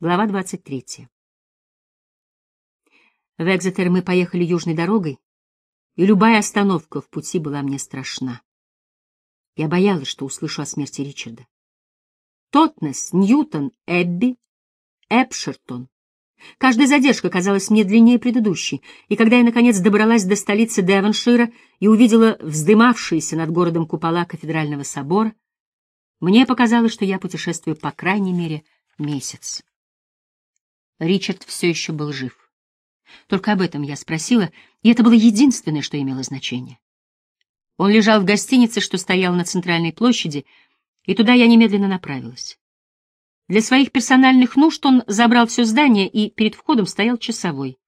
Глава 23. В Экзетер мы поехали южной дорогой, и любая остановка в пути была мне страшна. Я боялась, что услышу о смерти Ричарда. Тотнес, Ньютон, Эбби, Эпшертон. Каждая задержка казалась мне длиннее предыдущей, и когда я, наконец, добралась до столицы Девоншира и увидела вздымавшиеся над городом купола кафедрального собора, мне показалось, что я путешествую по крайней мере месяц. Ричард все еще был жив. Только об этом я спросила, и это было единственное, что имело значение. Он лежал в гостинице, что стоял на центральной площади, и туда я немедленно направилась. Для своих персональных нужд он забрал все здание, и перед входом стоял часовой.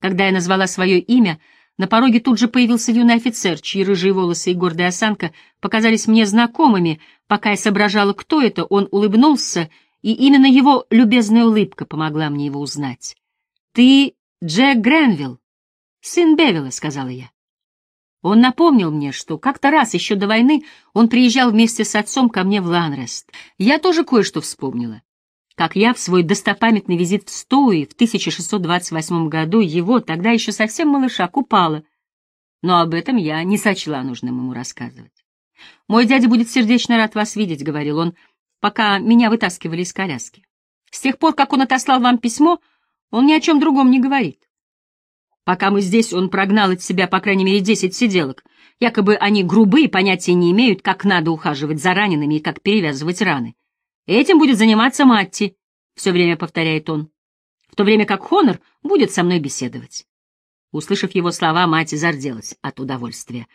Когда я назвала свое имя, на пороге тут же появился юный офицер, чьи рыжие волосы и гордая осанка показались мне знакомыми. Пока я соображала, кто это, он улыбнулся — и именно его любезная улыбка помогла мне его узнать. «Ты Джек Гренвилл, сын Бевилла», — сказала я. Он напомнил мне, что как-то раз еще до войны он приезжал вместе с отцом ко мне в Ланрест. Я тоже кое-что вспомнила. Как я в свой достопамятный визит в Стоуи в 1628 году его, тогда еще совсем малыша, купала. Но об этом я не сочла нужным ему рассказывать. «Мой дядя будет сердечно рад вас видеть», — говорил он, — пока меня вытаскивали из коляски. С тех пор, как он отослал вам письмо, он ни о чем другом не говорит. Пока мы здесь, он прогнал от себя по крайней мере десять сиделок. Якобы они грубые, понятия не имеют, как надо ухаживать за ранеными и как перевязывать раны. Этим будет заниматься Матти, — все время повторяет он, в то время как Хонор будет со мной беседовать. Услышав его слова, Матти зарделась от удовольствия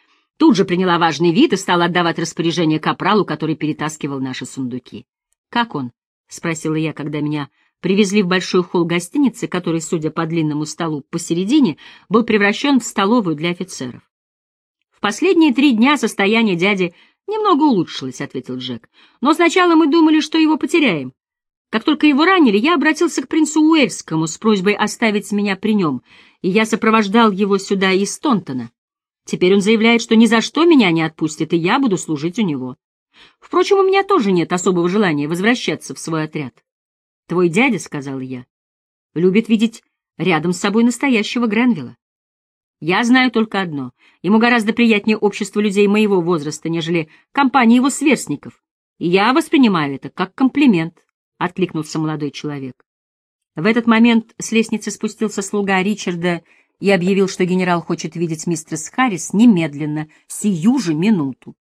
тут же приняла важный вид и стала отдавать распоряжение капралу, который перетаскивал наши сундуки. «Как он?» — спросила я, когда меня привезли в большой холл гостиницы, который, судя по длинному столу посередине, был превращен в столовую для офицеров. «В последние три дня состояние дяди немного улучшилось», — ответил Джек. «Но сначала мы думали, что его потеряем. Как только его ранили, я обратился к принцу Уэльскому с просьбой оставить меня при нем, и я сопровождал его сюда из Тонтона. Теперь он заявляет, что ни за что меня не отпустит, и я буду служить у него. Впрочем, у меня тоже нет особого желания возвращаться в свой отряд. Твой дядя, — сказал я, — любит видеть рядом с собой настоящего Гренвилла. Я знаю только одно. Ему гораздо приятнее общество людей моего возраста, нежели компания его сверстников. И я воспринимаю это как комплимент, — откликнулся молодой человек. В этот момент с лестницы спустился слуга Ричарда и объявил, что генерал хочет видеть мистерс Харрис немедленно, сию же минуту.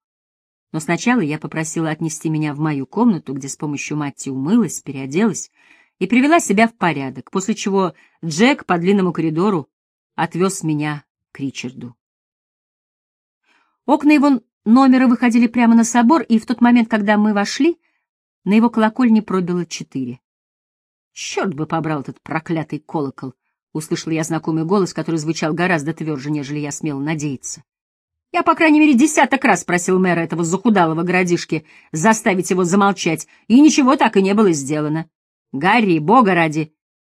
Но сначала я попросила отнести меня в мою комнату, где с помощью Матти умылась, переоделась и привела себя в порядок, после чего Джек по длинному коридору отвез меня к Ричарду. Окна его номера выходили прямо на собор, и в тот момент, когда мы вошли, на его колокольне пробило четыре. Черт бы побрал этот проклятый колокол! Услышал я знакомый голос, который звучал гораздо тверже, нежели я смел надеяться. Я, по крайней мере, десяток раз просил мэра этого захудалого городишки заставить его замолчать, и ничего так и не было сделано. Гарри, бога ради,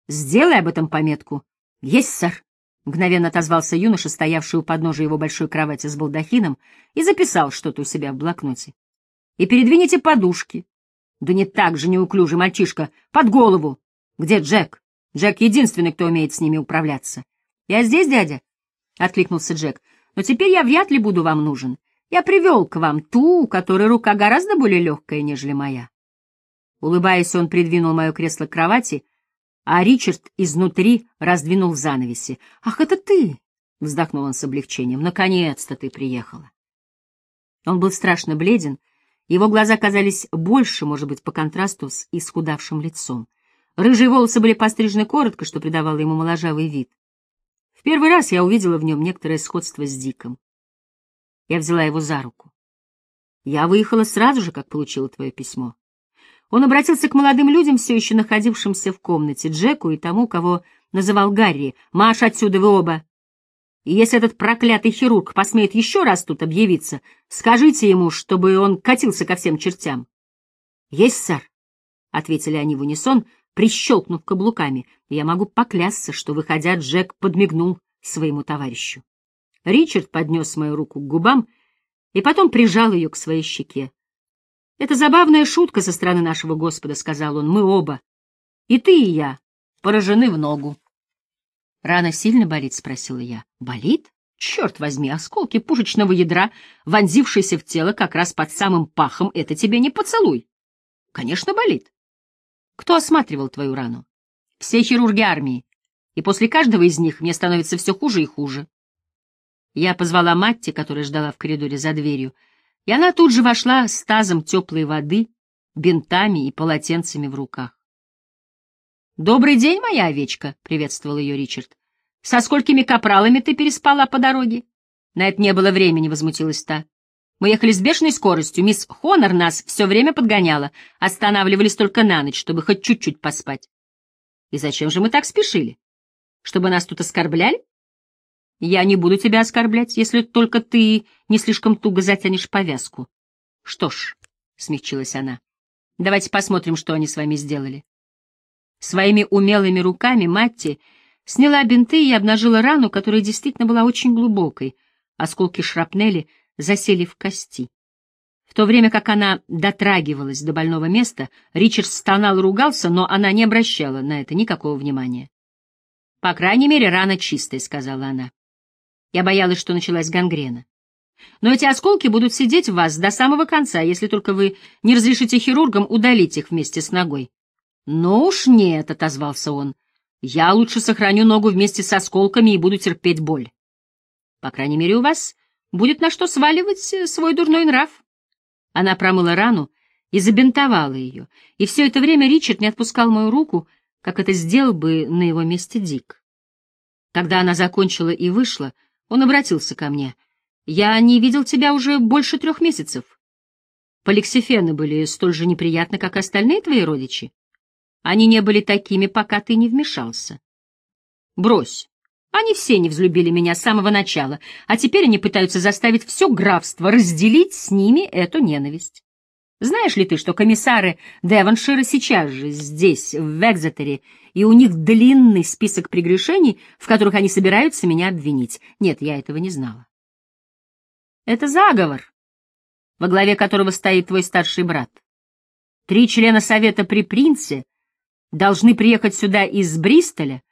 сделай об этом пометку. Есть, сэр. Мгновенно отозвался юноша, стоявший у подножия его большой кровати с балдахином, и записал что-то у себя в блокноте. И передвините подушки. Да не так же неуклюжий мальчишка, под голову. Где Джек? Джек единственный, кто умеет с ними управляться. — Я здесь, дядя? — откликнулся Джек. — Но теперь я вряд ли буду вам нужен. Я привел к вам ту, у которой рука гораздо более легкая, нежели моя. Улыбаясь, он придвинул мое кресло к кровати, а Ричард изнутри раздвинул занавеси. — Ах, это ты! — вздохнул он с облегчением. — Наконец-то ты приехала. Он был страшно бледен, его глаза казались больше, может быть, по контрасту с исхудавшим лицом. Рыжие волосы были пострижены коротко, что придавало ему моложавый вид. В первый раз я увидела в нем некоторое сходство с Диком. Я взяла его за руку. Я выехала сразу же, как получила твое письмо. Он обратился к молодым людям, все еще находившимся в комнате, Джеку и тому, кого называл Гарри. «Маш, отсюда вы оба! И если этот проклятый хирург посмеет еще раз тут объявиться, скажите ему, чтобы он катился ко всем чертям». «Есть, сэр», — ответили они в унисон, — прищелкнув каблуками. Я могу поклясться, что, выходя, Джек подмигнул своему товарищу. Ричард поднес мою руку к губам и потом прижал ее к своей щеке. «Это забавная шутка со стороны нашего Господа», — сказал он, — «мы оба. И ты, и я поражены в ногу. «Рана сильно болит?» — спросила я. «Болит? Черт возьми, осколки пушечного ядра, вонзившиеся в тело как раз под самым пахом, это тебе не поцелуй. Конечно, болит. Кто осматривал твою рану? Все хирурги армии. И после каждого из них мне становится все хуже и хуже. Я позвала Матти, которая ждала в коридоре за дверью, и она тут же вошла с тазом теплой воды, бинтами и полотенцами в руках. «Добрый день, моя овечка!» — приветствовал ее Ричард. «Со сколькими капралами ты переспала по дороге?» «На это не было времени», — возмутилась та. «Мы ехали с бешеной скоростью. Мисс Хонор нас все время подгоняла. Останавливались только на ночь, чтобы хоть чуть-чуть поспать». «И зачем же мы так спешили? Чтобы нас тут оскорбляли?» Я не буду тебя оскорблять, если только ты не слишком туго затянешь повязку. Что ж, — смягчилась она, — давайте посмотрим, что они с вами сделали. Своими умелыми руками Матти сняла бинты и обнажила рану, которая действительно была очень глубокой. Осколки шрапнели засели в кости. В то время как она дотрагивалась до больного места, Ричард стонал и ругался, но она не обращала на это никакого внимания. «По крайней мере, рана чистая», — сказала она. Я боялась, что началась гангрена. Но эти осколки будут сидеть в вас до самого конца, если только вы не разрешите хирургам удалить их вместе с ногой. — Ну уж нет, — отозвался он. — Я лучше сохраню ногу вместе с осколками и буду терпеть боль. По крайней мере, у вас будет на что сваливать э, свой дурной нрав. Она промыла рану и забинтовала ее, и все это время Ричард не отпускал мою руку, как это сделал бы на его месте Дик. Когда она закончила и вышла, он обратился ко мне. «Я не видел тебя уже больше трех месяцев. Поликсифены были столь же неприятны, как остальные твои родичи. Они не были такими, пока ты не вмешался. Брось. Они все не взлюбили меня с самого начала, а теперь они пытаются заставить все графство разделить с ними эту ненависть. Знаешь ли ты, что комиссары Девоншира сейчас же здесь, в Экзетере, и у них длинный список прегрешений, в которых они собираются меня обвинить? Нет, я этого не знала. Это заговор, во главе которого стоит твой старший брат. Три члена совета при принце должны приехать сюда из Бристоля,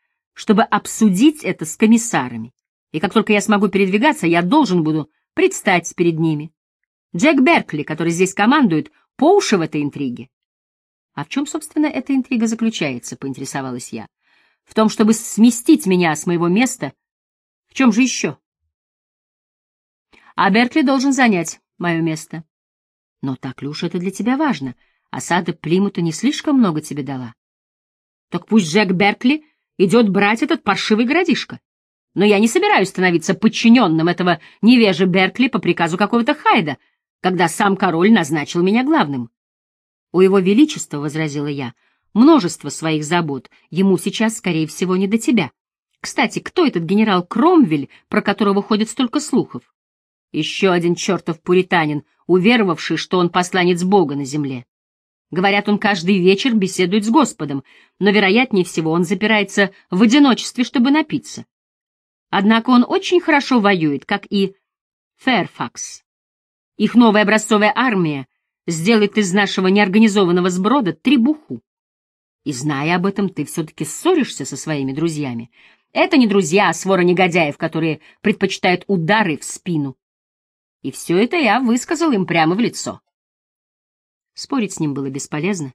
чтобы обсудить это с комиссарами. И как только я смогу передвигаться, я должен буду предстать перед ними. Джек Беркли, который здесь командует, по уши в этой интриге. А в чем, собственно, эта интрига заключается, поинтересовалась я. В том, чтобы сместить меня с моего места. В чем же еще? А Беркли должен занять мое место. Но так ли уж это для тебя важно? Осада Плимута не слишком много тебе дала. Так пусть Джек Беркли идет брать этот паршивый городишко. Но я не собираюсь становиться подчиненным этого невежи Беркли по приказу какого-то Хайда — когда сам король назначил меня главным. У его величества, — возразила я, — множество своих забот, ему сейчас, скорее всего, не до тебя. Кстати, кто этот генерал Кромвель, про которого ходит столько слухов? Еще один чертов пуританин, уверовавший, что он посланец Бога на земле. Говорят, он каждый вечер беседует с Господом, но, вероятнее всего, он запирается в одиночестве, чтобы напиться. Однако он очень хорошо воюет, как и Фэрфакс. Их новая образцовая армия сделает из нашего неорганизованного сброда требуху. И, зная об этом, ты все-таки ссоришься со своими друзьями. Это не друзья, а свора негодяев, которые предпочитают удары в спину. И все это я высказал им прямо в лицо. Спорить с ним было бесполезно.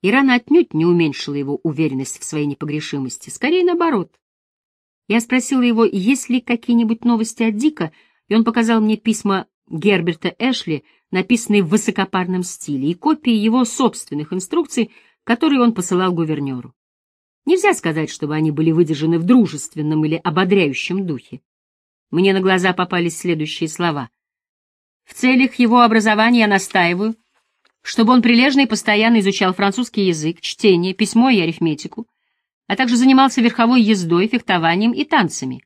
И отнюдь не уменьшила его уверенность в своей непогрешимости, скорее наоборот. Я спросила его, есть ли какие-нибудь новости от Дика, и он показал мне письма Герберта Эшли, написанный в высокопарном стиле, и копии его собственных инструкций, которые он посылал гувернеру. Нельзя сказать, чтобы они были выдержаны в дружественном или ободряющем духе. Мне на глаза попались следующие слова. В целях его образования я настаиваю, чтобы он прилежно и постоянно изучал французский язык, чтение, письмо и арифметику, а также занимался верховой ездой, фехтованием и танцами.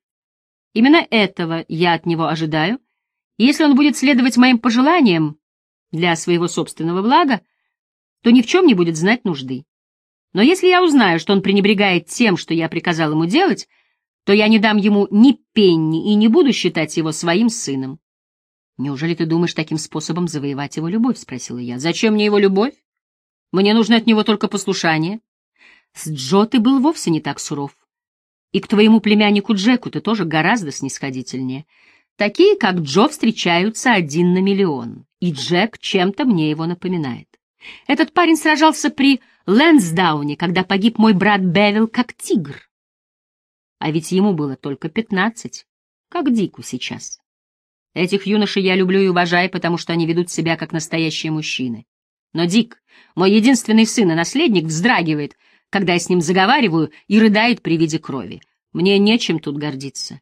Именно этого я от него ожидаю, если он будет следовать моим пожеланиям для своего собственного блага, то ни в чем не будет знать нужды. Но если я узнаю, что он пренебрегает тем, что я приказал ему делать, то я не дам ему ни пенни и не буду считать его своим сыном. «Неужели ты думаешь таким способом завоевать его любовь?» — спросила я. «Зачем мне его любовь? Мне нужно от него только послушание. С Джо ты был вовсе не так суров. И к твоему племяннику Джеку ты тоже гораздо снисходительнее. Такие, как Джо, встречаются один на миллион, и Джек чем-то мне его напоминает. Этот парень сражался при Лэнсдауне, когда погиб мой брат Бевил как тигр. А ведь ему было только пятнадцать, как Дику сейчас. Этих юношей я люблю и уважаю, потому что они ведут себя как настоящие мужчины. Но Дик, мой единственный сын и наследник, вздрагивает, когда я с ним заговариваю, и рыдает при виде крови. Мне нечем тут гордиться.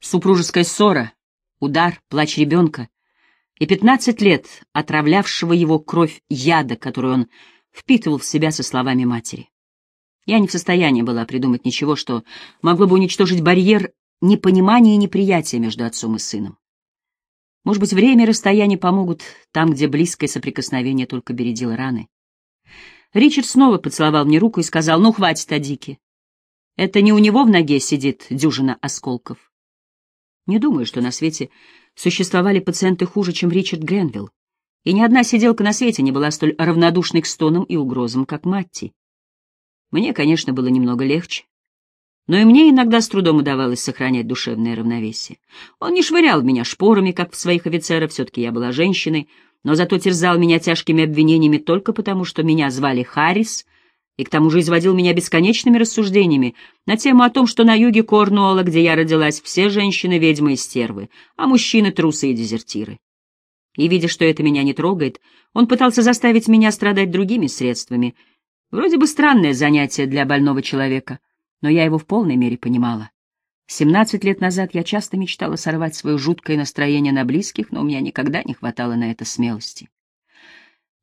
Супружеская ссора, удар, плач ребенка и пятнадцать лет отравлявшего его кровь яда, которую он впитывал в себя со словами матери. Я не в состоянии была придумать ничего, что могло бы уничтожить барьер непонимания и неприятия между отцом и сыном. Может быть, время и расстояние помогут там, где близкое соприкосновение только бередило раны. Ричард снова поцеловал мне руку и сказал, «Ну, хватит о Дике. Это не у него в ноге сидит дюжина осколков. Не думаю, что на свете существовали пациенты хуже, чем Ричард Гренвилл, и ни одна сиделка на свете не была столь равнодушной к стонам и угрозам, как Матти. Мне, конечно, было немного легче, но и мне иногда с трудом удавалось сохранять душевное равновесие. Он не швырял меня шпорами, как в своих офицеров, все-таки я была женщиной, но зато терзал меня тяжкими обвинениями только потому, что меня звали Харрис, и к тому же изводил меня бесконечными рассуждениями на тему о том, что на юге Корнуолла, где я родилась, все женщины — ведьмы и стервы, а мужчины — трусы и дезертиры. И, видя, что это меня не трогает, он пытался заставить меня страдать другими средствами. Вроде бы странное занятие для больного человека, но я его в полной мере понимала. Семнадцать лет назад я часто мечтала сорвать свое жуткое настроение на близких, но у меня никогда не хватало на это смелости.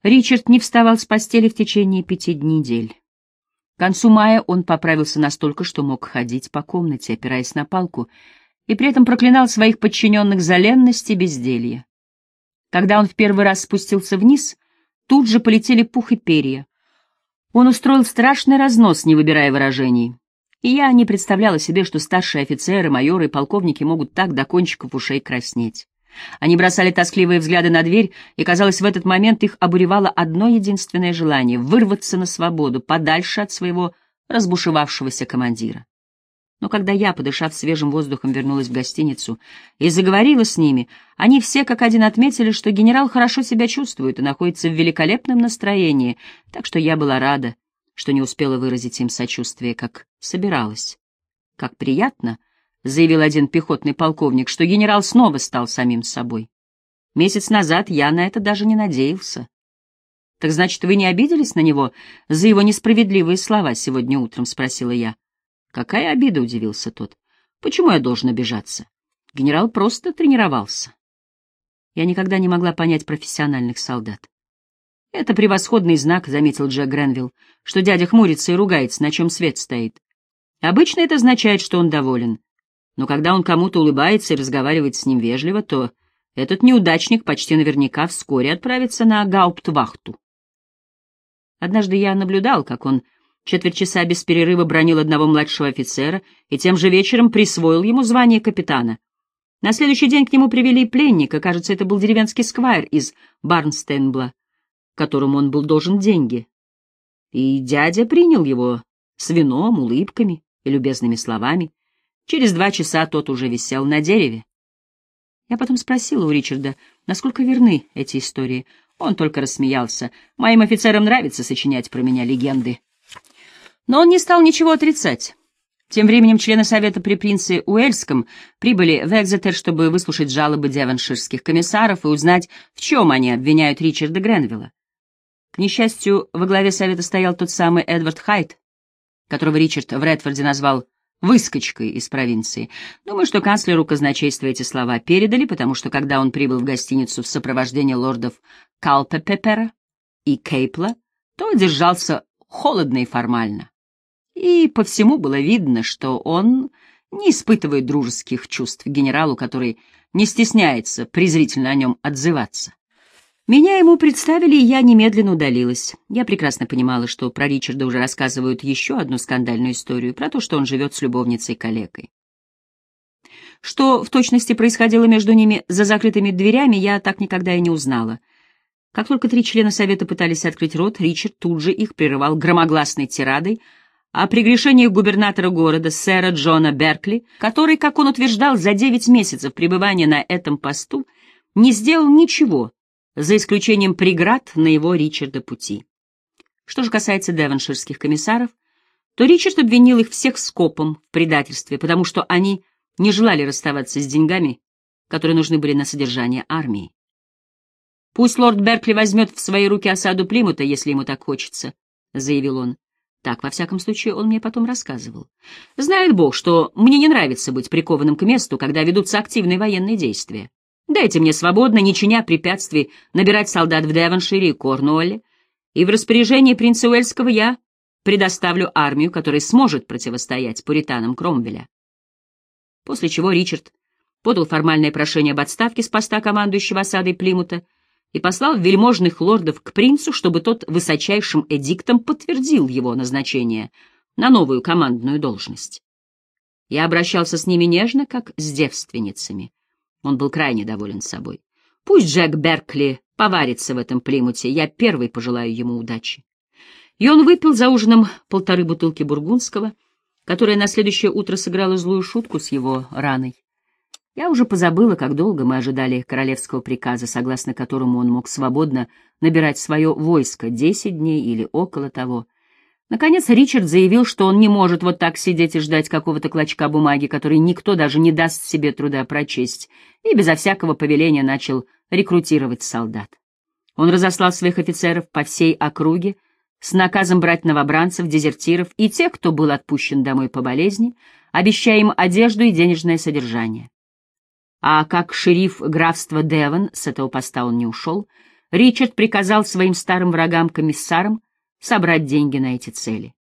Ричард не вставал с постели в течение пяти недель. К концу мая он поправился настолько, что мог ходить по комнате, опираясь на палку, и при этом проклинал своих подчиненных за ленность и безделье. Когда он в первый раз спустился вниз, тут же полетели пух и перья. Он устроил страшный разнос, не выбирая выражений. И я не представляла себе, что старшие офицеры, майоры и полковники могут так до кончиков ушей краснеть. Они бросали тоскливые взгляды на дверь, и, казалось, в этот момент их обуревало одно единственное желание — вырваться на свободу, подальше от своего разбушевавшегося командира. Но когда я, подышав свежим воздухом, вернулась в гостиницу и заговорила с ними, они все как один отметили, что генерал хорошо себя чувствует и находится в великолепном настроении, так что я была рада, что не успела выразить им сочувствие, как собиралась. Как приятно —— заявил один пехотный полковник, что генерал снова стал самим собой. Месяц назад я на это даже не надеялся. — Так значит, вы не обиделись на него за его несправедливые слова сегодня утром? — спросила я. — Какая обида? — удивился тот. — Почему я должен обижаться? Генерал просто тренировался. Я никогда не могла понять профессиональных солдат. «Это превосходный знак», — заметил Джек Гренвилл, что дядя хмурится и ругается, на чем свет стоит. Обычно это означает, что он доволен но когда он кому-то улыбается и разговаривает с ним вежливо, то этот неудачник почти наверняка вскоре отправится на гауптвахту. Однажды я наблюдал, как он четверть часа без перерыва бронил одного младшего офицера и тем же вечером присвоил ему звание капитана. На следующий день к нему привели пленника, кажется, это был деревенский сквайр из Барнстейнбла, которому он был должен деньги. И дядя принял его с вином, улыбками и любезными словами. Через два часа тот уже висел на дереве. Я потом спросила у Ричарда, насколько верны эти истории. Он только рассмеялся. Моим офицерам нравится сочинять про меня легенды. Но он не стал ничего отрицать. Тем временем члены Совета при принце Уэльском прибыли в Экзетер, чтобы выслушать жалобы деванширских комиссаров и узнать, в чем они обвиняют Ричарда Гренвилла. К несчастью, во главе Совета стоял тот самый Эдвард Хайт, которого Ричард в Редфорде назвал выскочкой из провинции. Думаю, что канцлеру казначейства эти слова передали, потому что когда он прибыл в гостиницу в сопровождении лордов Калпепепера и Кейпла, то держался холодно и формально. И по всему было видно, что он не испытывает дружеских чувств генералу, который не стесняется презрительно о нем отзываться. Меня ему представили, и я немедленно удалилась. Я прекрасно понимала, что про Ричарда уже рассказывают еще одну скандальную историю, про то, что он живет с любовницей-калекой. Что в точности происходило между ними за закрытыми дверями, я так никогда и не узнала. Как только три члена совета пытались открыть рот, Ричард тут же их прерывал громогласной тирадой о прегрешениях губернатора города, сэра Джона Беркли, который, как он утверждал, за девять месяцев пребывания на этом посту не сделал ничего, за исключением преград на его Ричарда пути. Что же касается девонширских комиссаров, то Ричард обвинил их всех скопом в предательстве, потому что они не желали расставаться с деньгами, которые нужны были на содержание армии. «Пусть лорд Беркли возьмет в свои руки осаду Плимута, если ему так хочется», — заявил он. Так, во всяком случае, он мне потом рассказывал. Знает Бог, что мне не нравится быть прикованным к месту, когда ведутся активные военные действия. Дайте мне свободно, не чиня препятствий, набирать солдат в Девоншире и Корнуолле, и в распоряжении принца Уэльского я предоставлю армию, которая сможет противостоять пуританам Кромвеля. После чего Ричард подал формальное прошение об отставке с поста командующего осадой Плимута и послал вельможных лордов к принцу, чтобы тот высочайшим эдиктом подтвердил его назначение на новую командную должность. Я обращался с ними нежно, как с девственницами. Он был крайне доволен собой. Пусть Джек Беркли поварится в этом плимуте, я первый пожелаю ему удачи. И он выпил за ужином полторы бутылки бургундского, которая на следующее утро сыграла злую шутку с его раной. Я уже позабыла, как долго мы ожидали королевского приказа, согласно которому он мог свободно набирать свое войско, десять дней или около того. Наконец Ричард заявил, что он не может вот так сидеть и ждать какого-то клочка бумаги, который никто даже не даст себе труда прочесть, и безо всякого повеления начал рекрутировать солдат. Он разослал своих офицеров по всей округе с наказом брать новобранцев, дезертиров и тех, кто был отпущен домой по болезни, обещая им одежду и денежное содержание. А как шериф графства Девон, с этого поста он не ушел, Ричард приказал своим старым врагам-комиссарам собрать деньги на эти цели.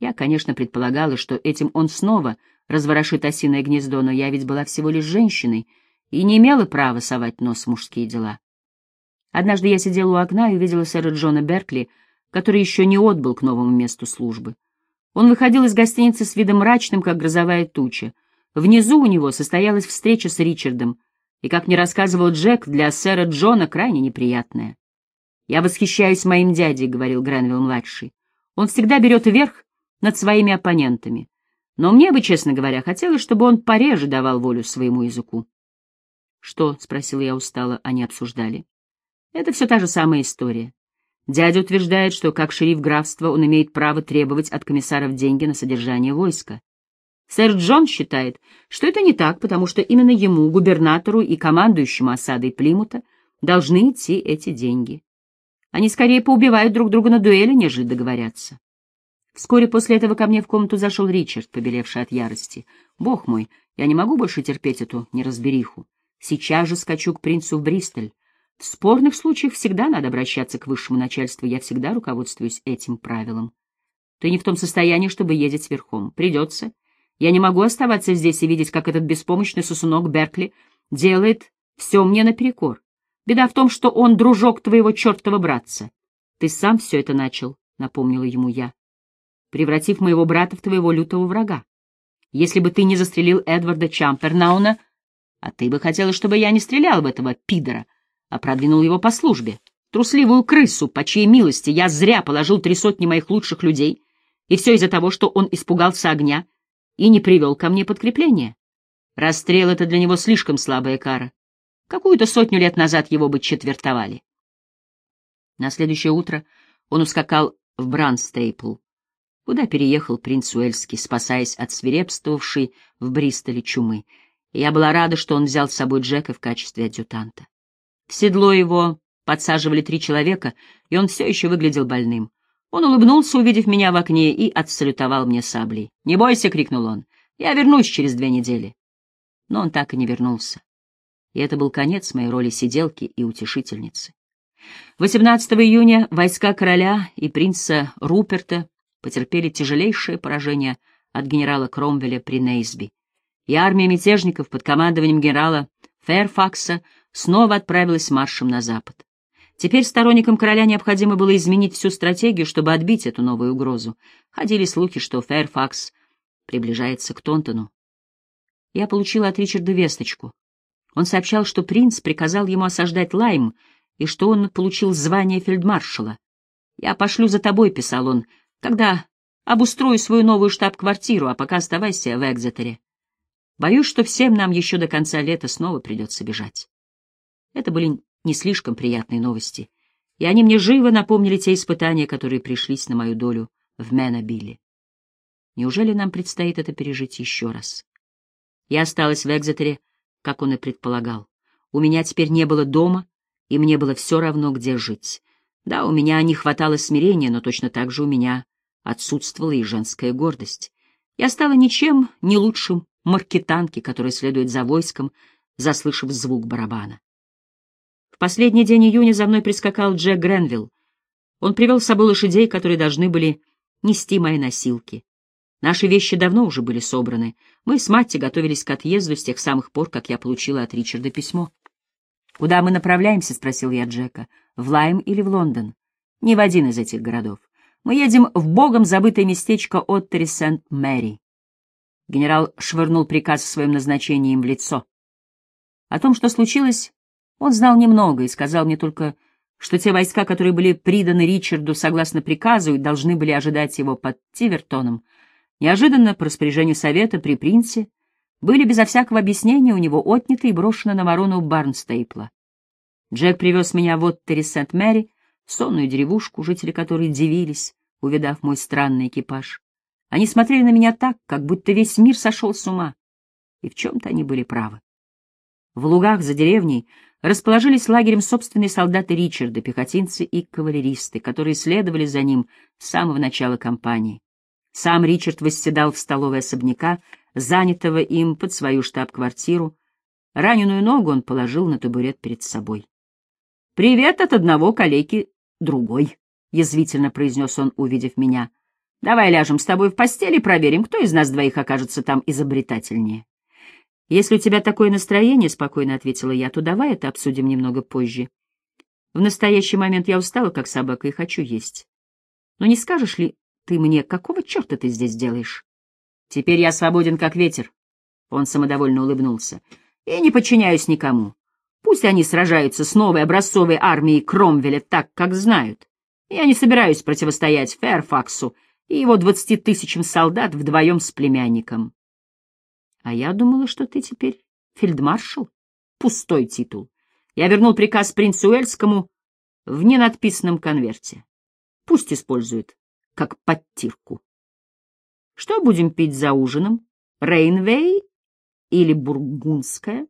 Я, конечно, предполагала, что этим он снова разворошит осиное гнездо, но я ведь была всего лишь женщиной и не имела права совать нос в мужские дела. Однажды я сидела у окна и увидела сэра Джона Беркли, который еще не отбыл к новому месту службы. Он выходил из гостиницы с видом мрачным, как грозовая туча, Внизу у него состоялась встреча с Ричардом, и, как мне рассказывал Джек, для сэра Джона крайне неприятная. «Я восхищаюсь моим дядей», — говорил Гренвилл-младший. «Он всегда берет верх над своими оппонентами. Но мне бы, честно говоря, хотелось, чтобы он пореже давал волю своему языку». «Что?» — спросил я устало, они обсуждали. «Это все та же самая история. Дядя утверждает, что как шериф графства он имеет право требовать от комиссаров деньги на содержание войска. Сэр Джон считает, что это не так, потому что именно ему, губернатору и командующему осадой Плимута, должны идти эти деньги. Они скорее поубивают друг друга на дуэли, нежели договорятся. Вскоре после этого ко мне в комнату зашел Ричард, побелевший от ярости. «Бог мой, я не могу больше терпеть эту неразбериху. Сейчас же скачу к принцу в Бристоль. В спорных случаях всегда надо обращаться к высшему начальству, я всегда руководствуюсь этим правилом. Ты не в том состоянии, чтобы ездить верхом. Придется, я не могу оставаться здесь и видеть, как этот беспомощный сосунок Беркли делает все мне наперекор. Беда в том, что он дружок твоего чертова братца. Ты сам все это начал, — напомнила ему я, превратив моего брата в твоего лютого врага. Если бы ты не застрелил Эдварда Чампернауна, а ты бы хотела, чтобы я не стрелял в этого пидора, а продвинул его по службе, трусливую крысу, по чьей милости я зря положил три сотни моих лучших людей, и все из-за того, что он испугался огня и не привел ко мне подкрепление. Расстрел — это для него слишком слабая кара. Какую-то сотню лет назад его бы четвертовали. На следующее утро он ускакал в Бранстейпл, куда переехал принц Уэльский, спасаясь от свирепствовавшей в Бристоле чумы. И я была рада, что он взял с собой Джека в качестве адъютанта. В седло его подсаживали три человека, и он все еще выглядел больным. Он улыбнулся, увидев меня в окне, и отсалютовал мне саблей. «Не бойся!» — крикнул он. «Я вернусь через две недели». Но он так и не вернулся. И это был конец моей роли сиделки и утешительницы. 18 июня войска короля и принца Руперта потерпели тяжелейшее поражение от генерала Кромвеля при Нейсби, и армия мятежников под командованием генерала Фэрфакса снова отправилась маршем на запад. Теперь сторонникам короля необходимо было изменить всю стратегию, чтобы отбить эту новую угрозу. Ходили слухи, что Фэрфакс приближается к Тонтону. Я получила от Ричарда весточку. Он сообщал, что принц приказал ему осаждать Лайм и что он получил звание фельдмаршала. «Я пошлю за тобой», — писал он, — «когда Обустрою свою новую штаб-квартиру, а пока оставайся в Экзетере. Боюсь, что всем нам еще до конца лета снова придется бежать. Это были не слишком приятные новости, и они мне живо напомнили те испытания, которые пришлись на мою долю в Менобиле. Неужели нам предстоит это пережить еще раз? Я осталась в Экзетере, как он и предполагал. У меня теперь не было дома, и мне было все равно, где жить. Да, у меня не хватало смирения, но точно так же у меня отсутствовала и женская гордость. Я стала ничем не лучшим маркетанки, которая следует за войском, заслышав звук барабана. В последний день июня за мной прискакал Джек Гренвилл. Он привел с собой лошадей, которые должны были нести мои носилки. Наши вещи давно уже были собраны. Мы с Матти готовились к отъезду с тех самых пор, как я получила от Ричарда письмо. «Куда мы направляемся?» — спросил я Джека. «В Лайм или в Лондон?» «Ни в один из этих городов. Мы едем в богом забытое местечко Оттери Сент-Мэри». Генерал швырнул приказ о своем в лицо. О том, что случилось, он знал немного и сказал мне только, что те войска, которые были приданы Ричарду согласно приказу и должны были ожидать его под Тивертоном, неожиданно по распоряжению совета при принце были безо всякого объяснения у него отняты и брошены на ворону Барнстейпла. Джек привез меня в Оттери Сент-Мэри, сонную деревушку, жители которой дивились, увидав мой странный экипаж. Они смотрели на меня так, как будто весь мир сошел с ума. И в чем-то они были правы. В лугах за деревней расположились лагерем собственные солдаты Ричарда, пехотинцы и кавалеристы, которые следовали за ним с самого начала кампании. Сам Ричард восседал в столовой особняка, занятого им под свою штаб-квартиру. Раненую ногу он положил на табурет перед собой. «Привет от одного калеки другой», — язвительно произнес он, увидев меня. «Давай ляжем с тобой в постели и проверим, кто из нас двоих окажется там изобретательнее». «Если у тебя такое настроение», — спокойно ответила я, — «то давай это обсудим немного позже. В настоящий момент я устала, как собака, и хочу есть. Но не скажешь ли ты мне, какого черта ты здесь делаешь?» Теперь я свободен, как ветер. Он самодовольно улыбнулся. И не подчиняюсь никому. Пусть они сражаются с новой образцовой армией Кромвеля так, как знают. Я не собираюсь противостоять Фэрфаксу и его двадцати тысячам солдат вдвоем с племянником. А я думала, что ты теперь фельдмаршал. Пустой титул. Я вернул приказ принцу Уэльскому в ненадписанном конверте. Пусть использует как подтирку. Что будем пить за ужином? Рейнвей или бургундское?